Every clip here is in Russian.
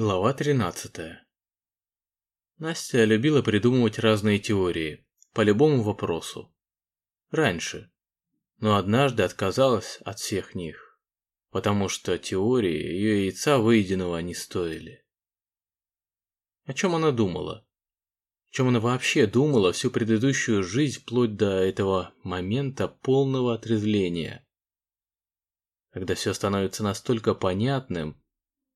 Глава 13. Настя любила придумывать разные теории по любому вопросу. Раньше. Но однажды отказалась от всех них, потому что теории ее яйца выеденного не стоили. О чем она думала? О чем она вообще думала всю предыдущую жизнь вплоть до этого момента полного отрезвления? Когда все становится настолько понятным,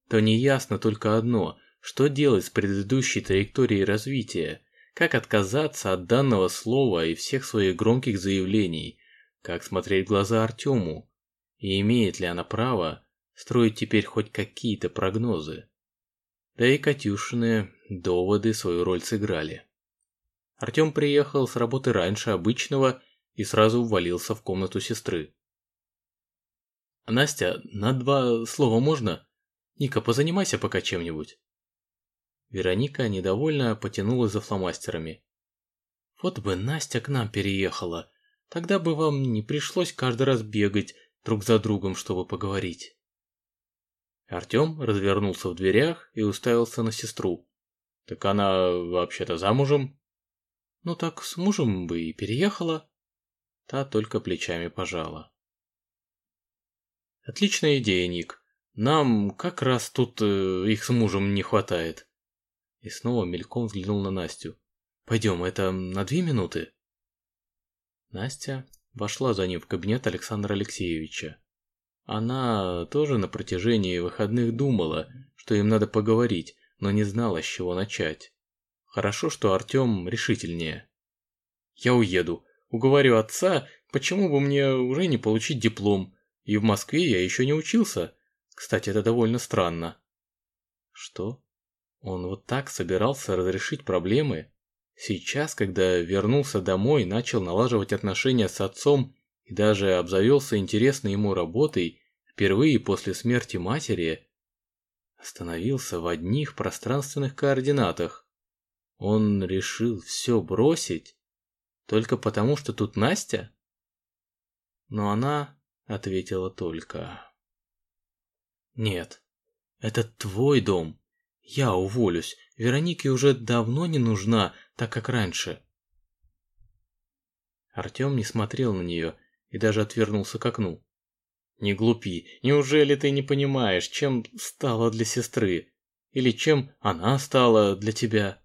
то неясно только одно, что делать с предыдущей траекторией развития, как отказаться от данного слова и всех своих громких заявлений, как смотреть в глаза Артему, и имеет ли она право строить теперь хоть какие-то прогнозы. Да и Катюшины доводы свою роль сыграли. Артем приехал с работы раньше обычного и сразу ввалился в комнату сестры. «Настя, на два слова можно?» Ника, позанимайся пока чем-нибудь. Вероника недовольно потянулась за фломастерами. Вот бы Настя к нам переехала, тогда бы вам не пришлось каждый раз бегать друг за другом, чтобы поговорить. Артем развернулся в дверях и уставился на сестру. Так она вообще-то замужем? Ну так с мужем бы и переехала. Та только плечами пожала. Отличная идея, Ник. Нам как раз тут э, их с мужем не хватает. И снова мельком взглянул на Настю. Пойдем, это на две минуты? Настя вошла за ним в кабинет Александра Алексеевича. Она тоже на протяжении выходных думала, что им надо поговорить, но не знала, с чего начать. Хорошо, что Артем решительнее. «Я уеду. Уговорю отца, почему бы мне уже не получить диплом. И в Москве я еще не учился. Кстати, это довольно странно. Что? Он вот так собирался разрешить проблемы? Сейчас, когда вернулся домой, начал налаживать отношения с отцом и даже обзавелся интересной ему работой, впервые после смерти матери, остановился в одних пространственных координатах. Он решил все бросить? Только потому, что тут Настя? Но она ответила только... Нет, это твой дом. Я уволюсь. Веронике уже давно не нужна, так как раньше. Артем не смотрел на нее и даже отвернулся к окну. Не глупи, неужели ты не понимаешь, чем стала для сестры? Или чем она стала для тебя?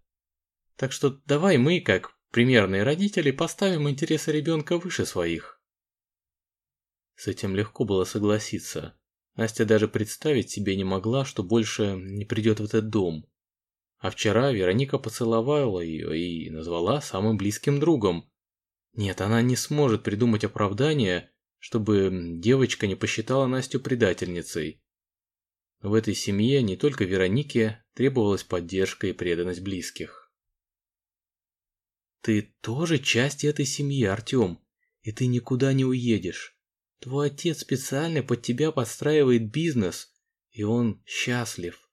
Так что давай мы, как примерные родители, поставим интересы ребенка выше своих. С этим легко было согласиться. Настя даже представить себе не могла, что больше не придет в этот дом. А вчера Вероника поцеловала ее и назвала самым близким другом. Нет, она не сможет придумать оправдание, чтобы девочка не посчитала Настю предательницей. В этой семье не только Веронике требовалась поддержка и преданность близких. «Ты тоже часть этой семьи, Артем, и ты никуда не уедешь. Твой отец специально под тебя подстраивает бизнес, и он счастлив.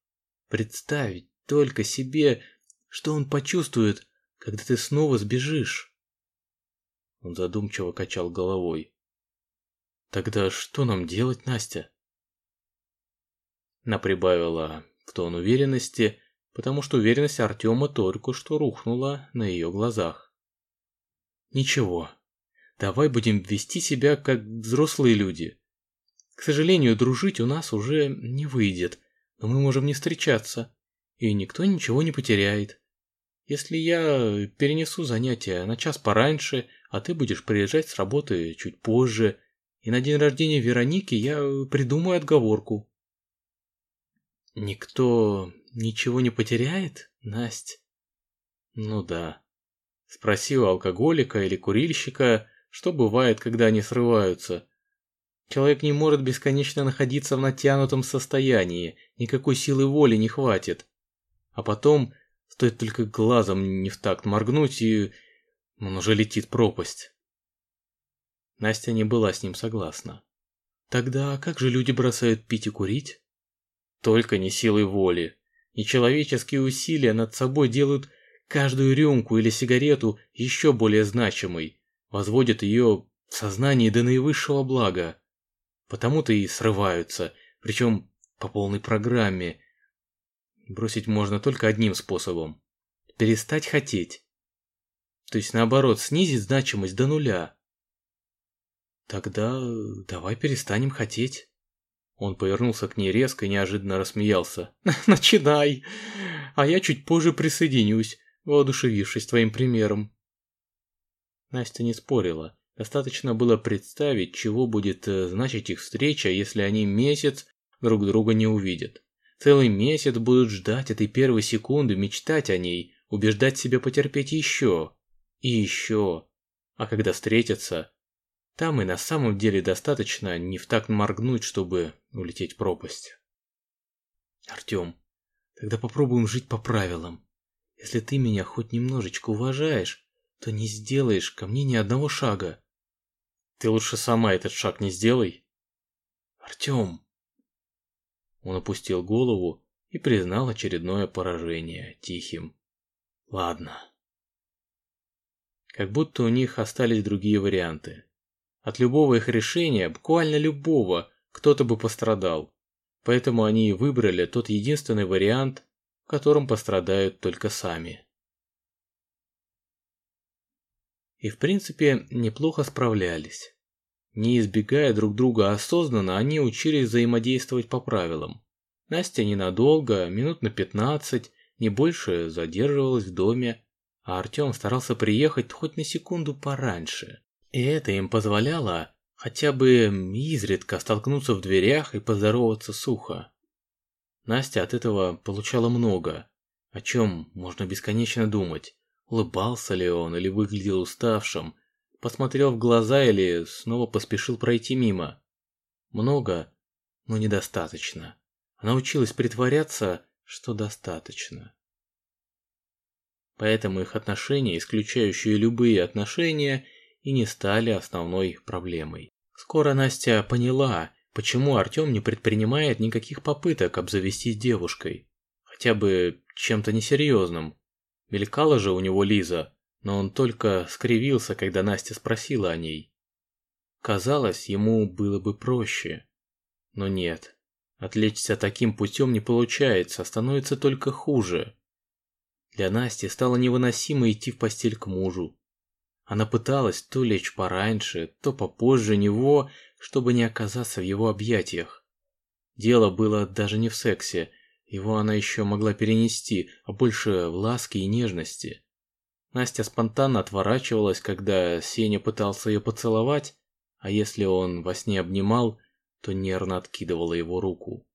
Представить только себе, что он почувствует, когда ты снова сбежишь. Он задумчиво качал головой. Тогда что нам делать, Настя? Она прибавила в тон уверенности, потому что уверенность Артема только что рухнула на ее глазах. Ничего, Давай будем вести себя как взрослые люди. К сожалению, дружить у нас уже не выйдет, но мы можем не встречаться, и никто ничего не потеряет. Если я перенесу занятия на час пораньше, а ты будешь приезжать с работы чуть позже, и на день рождения Вероники я придумаю отговорку. Никто ничего не потеряет, Насть? Ну да. Спросил алкоголика или курильщика, что бывает, когда они срываются? Человек не может бесконечно находиться в натянутом состоянии, никакой силы воли не хватит. А потом, стоит только глазом не в такт моргнуть, и он уже летит пропасть. Настя не была с ним согласна. Тогда как же люди бросают пить и курить? Только не силой воли. Нечеловеческие усилия над собой делают каждую рюмку или сигарету еще более значимой возводят ее в сознании до наивысшего блага. Потому-то и срываются, причем по полной программе. бросить можно только одним способом. Перестать хотеть. То есть наоборот, снизить значимость до нуля. Тогда давай перестанем хотеть. Он повернулся к ней резко и неожиданно рассмеялся. «Начинай! А я чуть позже присоединюсь, воодушевившись твоим примером». Настя не спорила. Достаточно было представить, чего будет э, значить их встреча, если они месяц друг друга не увидят. Целый месяц будут ждать этой первой секунды, мечтать о ней, убеждать себя потерпеть еще и еще. А когда встретятся, там и на самом деле достаточно не в так моргнуть, чтобы улететь в пропасть. Артем, тогда попробуем жить по правилам. Если ты меня хоть немножечко уважаешь, то не сделаешь ко мне ни одного шага. Ты лучше сама этот шаг не сделай. Артем. Он опустил голову и признал очередное поражение тихим. Ладно. Как будто у них остались другие варианты. От любого их решения, буквально любого, кто-то бы пострадал. Поэтому они и выбрали тот единственный вариант, в котором пострадают только сами. И в принципе неплохо справлялись. Не избегая друг друга осознанно, они учились взаимодействовать по правилам. Настя ненадолго, минут на 15, не больше задерживалась в доме, а Артем старался приехать хоть на секунду пораньше. И это им позволяло хотя бы изредка столкнуться в дверях и поздороваться сухо. Настя от этого получала много, о чем можно бесконечно думать. Улыбался ли он или выглядел уставшим, посмотрел в глаза или снова поспешил пройти мимо. Много, но недостаточно. Она училась притворяться, что достаточно. Поэтому их отношения, исключающие любые отношения, и не стали основной проблемой. Скоро Настя поняла, почему Артем не предпринимает никаких попыток обзавестись девушкой. Хотя бы чем-то несерьезным. Мелькала же у него Лиза, но он только скривился, когда Настя спросила о ней. Казалось, ему было бы проще. Но нет. Отвлечься таким путем не получается, становится только хуже. Для Насти стало невыносимо идти в постель к мужу, она пыталась то лечь пораньше, то попозже него, чтобы не оказаться в его объятиях. Дело было даже не в сексе, его она еще могла перенести, а больше в ласке и нежности. Настя спонтанно отворачивалась, когда Сеня пытался ее поцеловать, а если он во сне обнимал, то нервно откидывала его руку.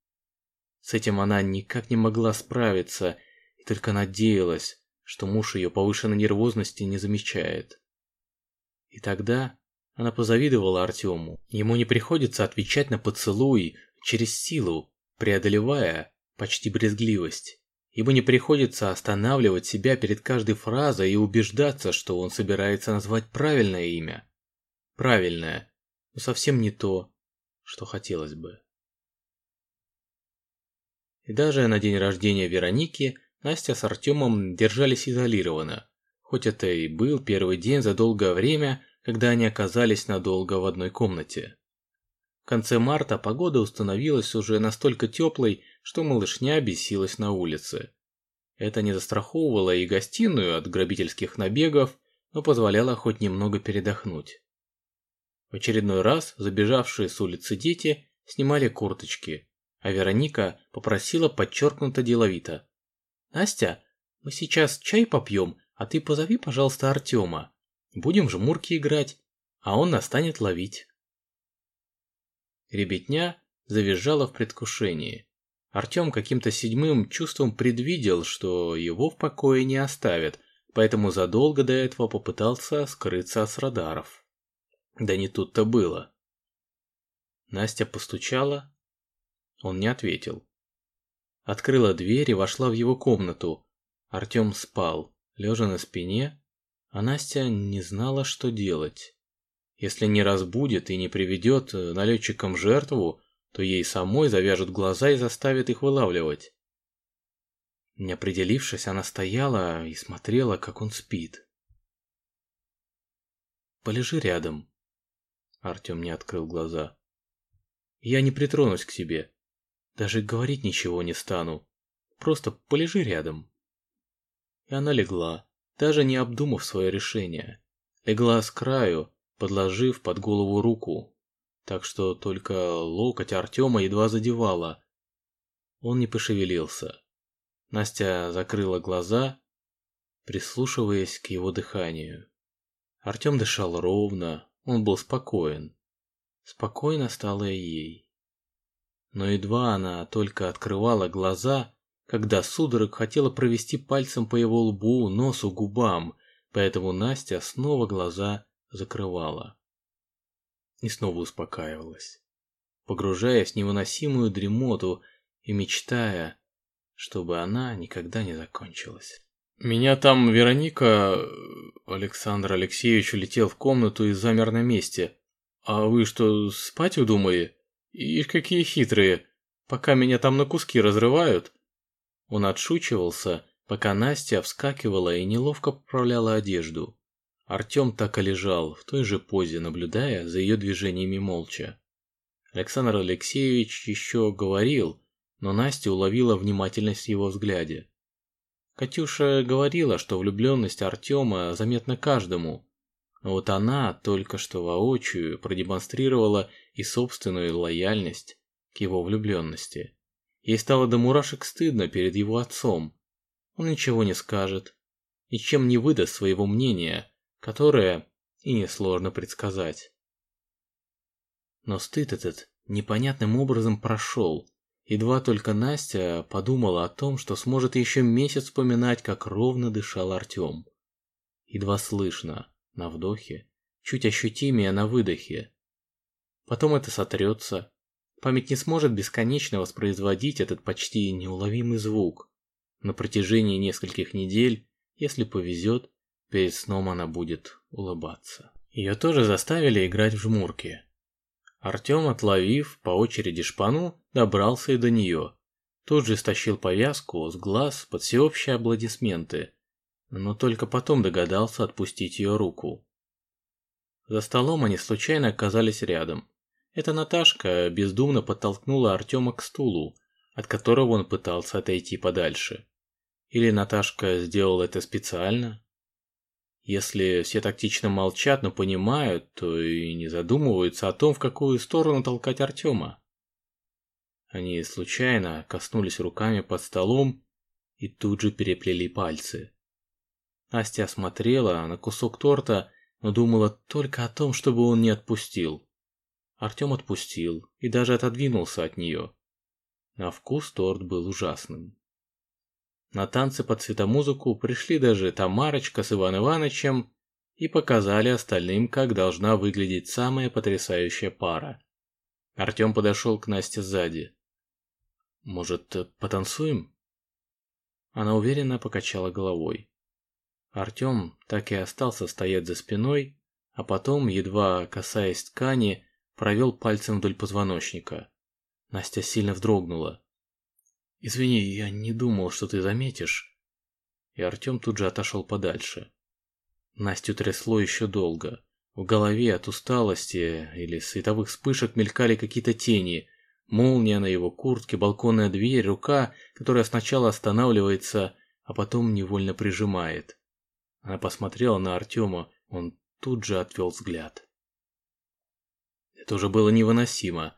С этим она никак не могла справиться и только надеялась, что муж ее повышенной нервозности не замечает. И тогда она позавидовала Артему. Ему не приходится отвечать на поцелуй через силу, преодолевая почти брезгливость. Ему не приходится останавливать себя перед каждой фразой и убеждаться, что он собирается назвать правильное имя. Правильное, но совсем не то, что хотелось бы. И даже на день рождения Вероники Настя с Артемом держались изолированно. Хоть это и был первый день за долгое время, когда они оказались надолго в одной комнате. Конце марта погода установилась уже настолько теплой, что малышня бесилась на улице. Это не застраховывало и гостиную от грабительских набегов, но позволяло хоть немного передохнуть. В очередной раз забежавшие с улицы дети снимали курточки, а Вероника попросила подчеркнуто деловито. «Настя, мы сейчас чай попьем, а ты позови, пожалуйста, Артема. Будем в жмурки играть, а он нас станет ловить. Ребятня завизжала в предвкушении. Артем каким-то седьмым чувством предвидел, что его в покое не оставят, поэтому задолго до этого попытался скрыться от радаров. Да не тут-то было. Настя постучала. Он не ответил. Открыла дверь и вошла в его комнату. Артем спал лежа на спине, а Настя не знала, что делать. Если не разбудит и не приведет э, налетчикам жертву, то ей самой завяжут глаза и заставит их вылавливать. Не определившись, она стояла и смотрела, как он спит. «Полежи рядом». Артем не открыл глаза. «Я не притронусь к тебе. Даже говорить ничего не стану. просто полежи рядом. И она легла, даже не обдумав свое решение. Легла с краю, подложив под голову руку, так что только локоть Артема едва задевала. Он не пошевелился. Настя закрыла глаза, прислушиваясь к его дыханию. Артем дышал ровно, он был спокоен. Спокойно стало и ей. Но едва она только открывала глаза, когда судорог хотела провести пальцем по его лбу, носу, губам, поэтому Настя снова глаза закрывала. И снова успокаивалась, погружаясь в невыносимую дремоту и мечтая, чтобы она никогда не закончилась. Меня там Вероника... Александр Алексеевич улетел в комнату и замер на месте. А вы что, спать удумали? Ишь, какие хитрые. Пока меня там на куски разрывают. Он отшучивался, пока Настя вскакивала и неловко поправляла одежду. Артем так и лежал, в той же позе, наблюдая за ее движениями молча. Александр Алексеевич еще говорил, но Настя уловила внимательность в его взгляде. Катюша говорила, что влюбленность Артема заметна каждому, но вот она только что воочию продемонстрировала и собственную лояльность к его влюбленности. Ей стало до мурашек стыдно перед его отцом. Он ничего не скажет, ничем не выдаст своего мнения, которое и несложно предсказать. Но стыд этот непонятным образом прошел. Едва только Настя подумала о том, что сможет еще месяц вспоминать, как ровно дышал Артем. Едва слышно, на вдохе, чуть ощутимее на выдохе. Потом это сотрется, Память не сможет бесконечно воспроизводить этот почти неуловимый звук. На протяжении нескольких недель, если повезет, перед сном она будет улыбаться. Ее тоже заставили играть в жмурки. Артем, отловив по очереди шпану, добрался и до нее. Тут же стащил повязку с глаз под всеобщие аплодисменты, но только потом догадался отпустить ее руку. За столом они случайно оказались рядом. Эта Наташка бездумно подтолкнула Артема к стулу, от которого он пытался отойти подальше. Или Наташка сделала это специально? Если все тактично молчат, но понимают, то и не задумываются о том, в какую сторону толкать Артема. Они случайно коснулись руками под столом и тут же переплели пальцы. Настя смотрела на кусок торта, но думала только о том, чтобы он не отпустил. Артем отпустил и даже отодвинулся от нее. На вкус торт был ужасным. На танцы под цветомузыку пришли даже Тамарочка с Иван Ивановичем и показали остальным, как должна выглядеть самая потрясающая пара. Артем подошел к Насте сзади. «Может, потанцуем?» Она уверенно покачала головой. Артем так и остался стоять за спиной, а потом, едва касаясь ткани, провел пальцем вдоль позвоночника. Настя сильно вздрогнула. «Извини, я не думал, что ты заметишь». И Артем тут же отошел подальше. Настю трясло еще долго. В голове от усталости или световых вспышек мелькали какие-то тени. Молния на его куртке, балконная дверь, рука, которая сначала останавливается, а потом невольно прижимает. Она посмотрела на Артема, он тут же отвел взгляд. Это уже было невыносимо.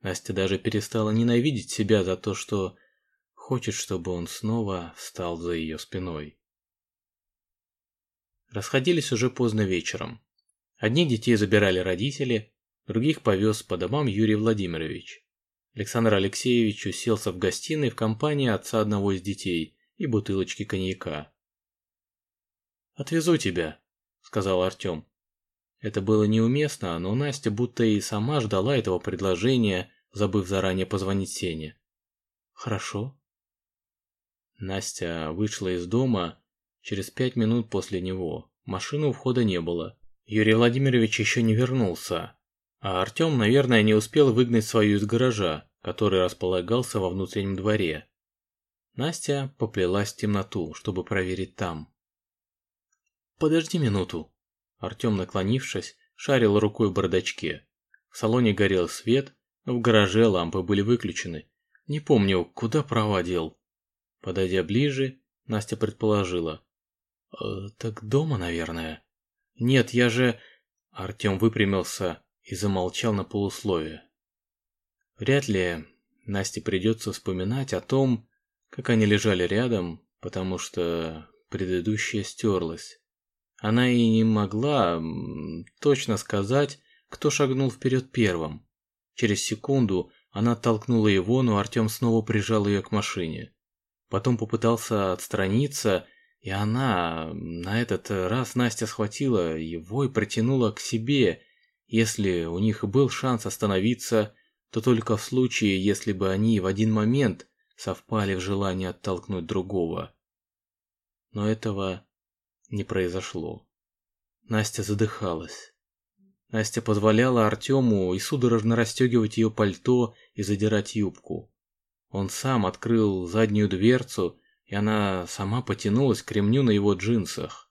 Настя даже перестала ненавидеть себя за то, что хочет, чтобы он снова встал за ее спиной. Расходились уже поздно вечером. Одних детей забирали родители, других повез по домам Юрий Владимирович. Александр Алексеевич уселся в гостиной в компании отца одного из детей и бутылочки коньяка. «Отвезу тебя», — сказал Артем. Это было неуместно, но Настя будто и сама ждала этого предложения, забыв заранее позвонить Сене. «Хорошо». Настя вышла из дома через пять минут после него. Машины у входа не было. Юрий Владимирович еще не вернулся. А Артем, наверное, не успел выгнать свою из гаража, который располагался во внутреннем дворе. Настя поплелась в темноту, чтобы проверить там. «Подожди минуту», Артем, наклонившись, шарил рукой в бардачке. В салоне горел свет, в гараже лампы были выключены. Не помню, куда проводил. Подойдя ближе, Настя предположила. «Э, «Так дома, наверное?» «Нет, я же...» Артем выпрямился и замолчал на полусловие. Вряд ли Насте придется вспоминать о том, как они лежали рядом, потому что предыдущее стерлось. Она и не могла точно сказать, кто шагнул вперед первым. Через секунду она оттолкнула его, но Артем снова прижал ее к машине. Потом попытался отстраниться, и она, на этот раз Настя схватила его и протянула к себе. Если у них был шанс остановиться, то только в случае, если бы они в один момент совпали в желании оттолкнуть другого. Но этого не произошло. Настя задыхалась. Настя позволяла Артему и судорожно расстегивать ее пальто и задирать юбку. Он сам открыл заднюю дверцу, и она сама потянулась к ремню на его джинсах.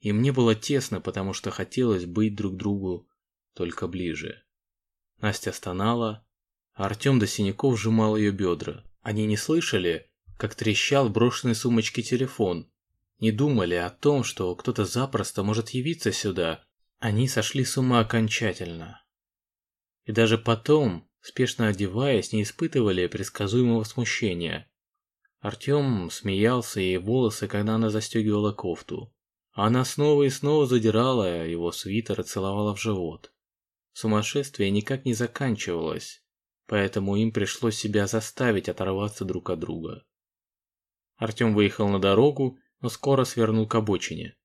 И мне было тесно, потому что хотелось быть друг другу только ближе. Настя стонала, а Артем до синяков сжимал ее бедра. Они не слышали, как трещал в брошенной сумочке телефон, не думали о том, что кто-то запросто может явиться сюда. Они сошли с ума окончательно. И даже потом, спешно одеваясь, не испытывали предсказуемого смущения. Артем смеялся ей волосы, когда она застегивала кофту. Она снова и снова задирала его свитер и целовала в живот. Сумасшествие никак не заканчивалось, поэтому им пришлось себя заставить оторваться друг от друга. Артем выехал на дорогу но скоро свернул к обочине.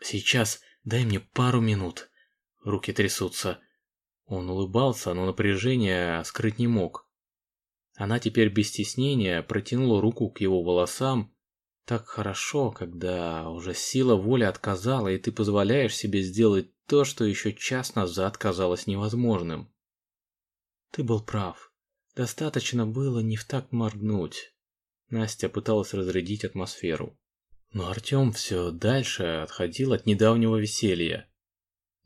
«Сейчас дай мне пару минут». Руки трясутся. Он улыбался, но напряжение скрыть не мог. Она теперь без стеснения протянула руку к его волосам. Так хорошо, когда уже сила воли отказала, и ты позволяешь себе сделать то, что еще час назад казалось невозможным. Ты был прав. Достаточно было не в так моргнуть. Настя пыталась разрядить атмосферу. Но Артем все дальше отходил от недавнего веселья.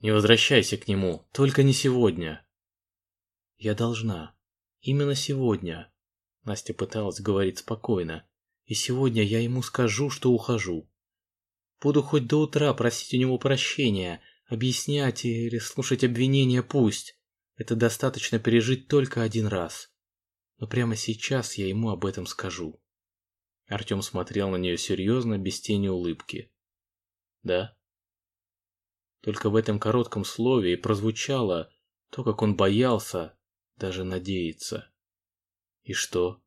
«Не возвращайся к нему, только не сегодня». «Я должна. Именно сегодня». Настя пыталась говорить спокойно. «И сегодня я ему скажу, что ухожу. Буду хоть до утра просить у него прощения, объяснять или слушать обвинения пусть. Это достаточно пережить только один раз. Но прямо сейчас я ему об этом скажу». Артем смотрел на нее серьезно, без тени улыбки. «Да?» Только в этом коротком слове и прозвучало то, как он боялся, даже надеяться. «И что?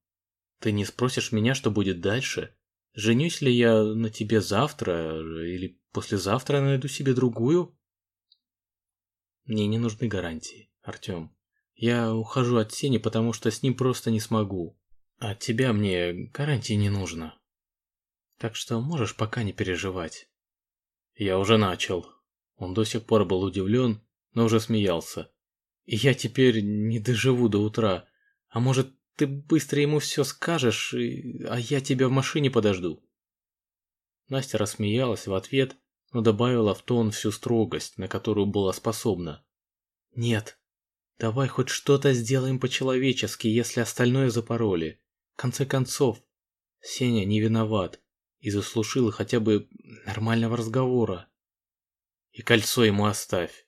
Ты не спросишь меня, что будет дальше? Женюсь ли я на тебе завтра или послезавтра найду себе другую?» «Мне не нужны гарантии, Артем. Я ухожу от Сени, потому что с ним просто не смогу. От тебя мне гарантии не нужно. Так что можешь пока не переживать. Я уже начал. Он до сих пор был удивлен, но уже смеялся. И я теперь не доживу до утра. А может, ты быстро ему все скажешь, а я тебя в машине подожду? Настя рассмеялась в ответ, но добавила в тон всю строгость, на которую была способна. Нет, давай хоть что-то сделаем по-человечески, если остальное запороли конце концов, Сеня не виноват и заслужил хотя бы нормального разговора. И кольцо ему оставь.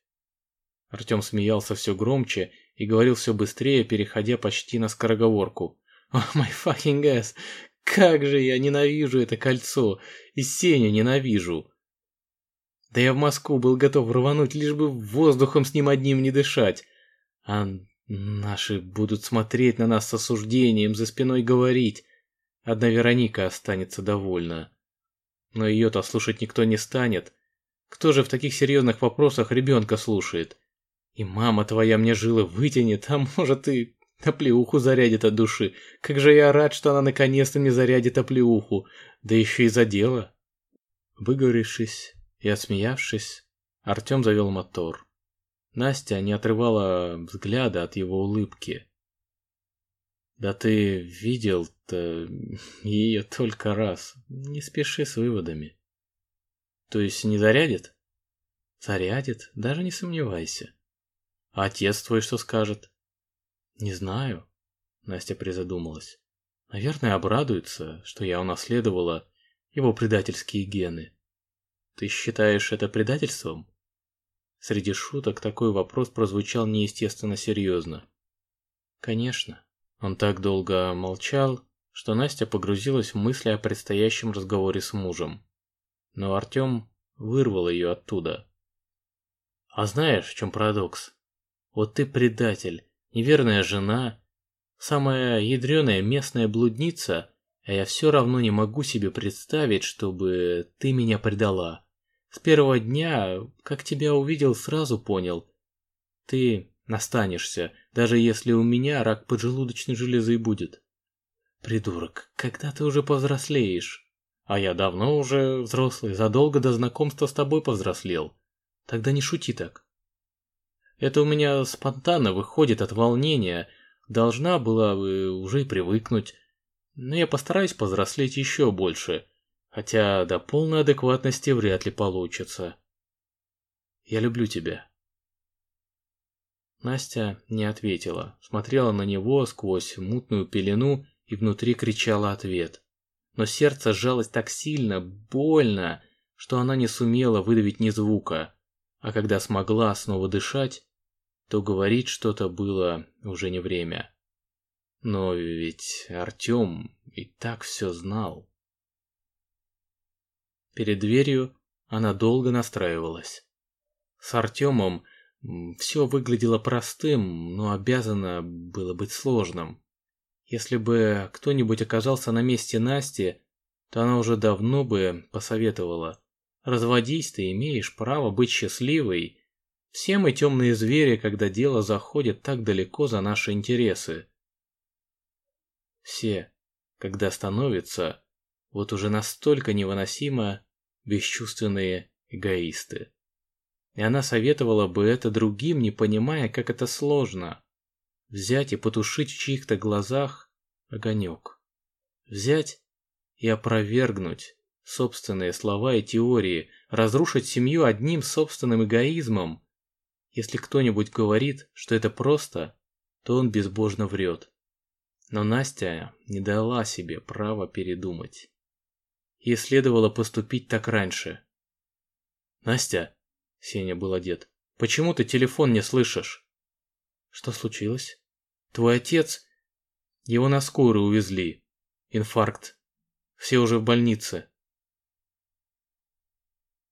Артем смеялся все громче и говорил все быстрее, переходя почти на скороговорку. «О, май fucking ass! Как же я ненавижу это кольцо! И Сеню ненавижу!» Да я в Москву был готов рвануть, лишь бы воздухом с ним одним не дышать. А Наши будут смотреть на нас с осуждением, за спиной говорить. Одна Вероника останется довольна. Но ее-то слушать никто не станет. Кто же в таких серьезных вопросах ребенка слушает? И мама твоя мне жилы вытянет, а может и оплеуху зарядит от души. Как же я рад, что она наконец-то мне зарядит оплеуху. Да еще и за дело. Выговорившись и отсмеявшись, Артем завел мотор. Настя не отрывала взгляда от его улыбки. «Да ты видел-то ее только раз. Не спеши с выводами». «То есть не зарядит?» «Зарядит, даже не сомневайся». «А отец твой что скажет?» «Не знаю», — Настя призадумалась. Наверное, обрадуется, что я унаследовала его предательские гены. Ты считаешь это предательством? Среди шуток такой вопрос прозвучал неестественно серьезно. Конечно. Он так долго молчал, что Настя погрузилась в мысли о предстоящем разговоре с мужем. Но Артем вырвал ее оттуда. А знаешь, в чем парадокс? Вот ты предатель, неверная жена, самая ядреная местная блудница, а я все равно не могу себе представить, чтобы ты меня предала. С первого дня, как тебя увидел, сразу понял. Ты настанешься, даже если у меня рак поджелудочной железы будет. Придурок, когда ты уже повзрослеешь? А я давно уже взрослый, задолго до знакомства с тобой повзрослел. Тогда не шути так. Это у меня спонтанно выходит от волнения. Должна была бы уже и привыкнуть. Но я постараюсь повзрослеть еще больше. Хотя до полной адекватности вряд ли получится. Я люблю тебя. Настя не ответила, смотрела на него сквозь мутную пелену и внутри кричала ответ. Но сердце сжалось так сильно, больно, что она не сумела выдавить ни звука а когда смогла снова дышать, то говорить что-то было уже не время. Но ведь Артем и так все знал. Перед дверью она долго настраивалась. С Артемом все выглядело простым, но обязано было быть сложным. Если бы кто-нибудь оказался на месте Насти, то она уже давно бы посоветовала Разводись ты имеешь право быть счастливой. Все мы темные звери, когда дело заходит так далеко за наши интересы. Все, когда становятся вот уже настолько невыносимо бесчувственные эгоисты. И она советовала бы это другим, не понимая, как это сложно. Взять и потушить в чьих-то глазах огонек. Взять и опровергнуть собственные слова и теории, разрушить семью одним собственным эгоизмом. Если кто-нибудь говорит, что это просто, то он безбожно врет. Но Настя не дала себе права передумать. Ей следовало поступить так раньше. «Настя», — Сеня был одет, — «почему ты телефон не слышишь?» «Что случилось?» «Твой отец...» «Его на скорую увезли. Инфаркт. Все уже в больнице».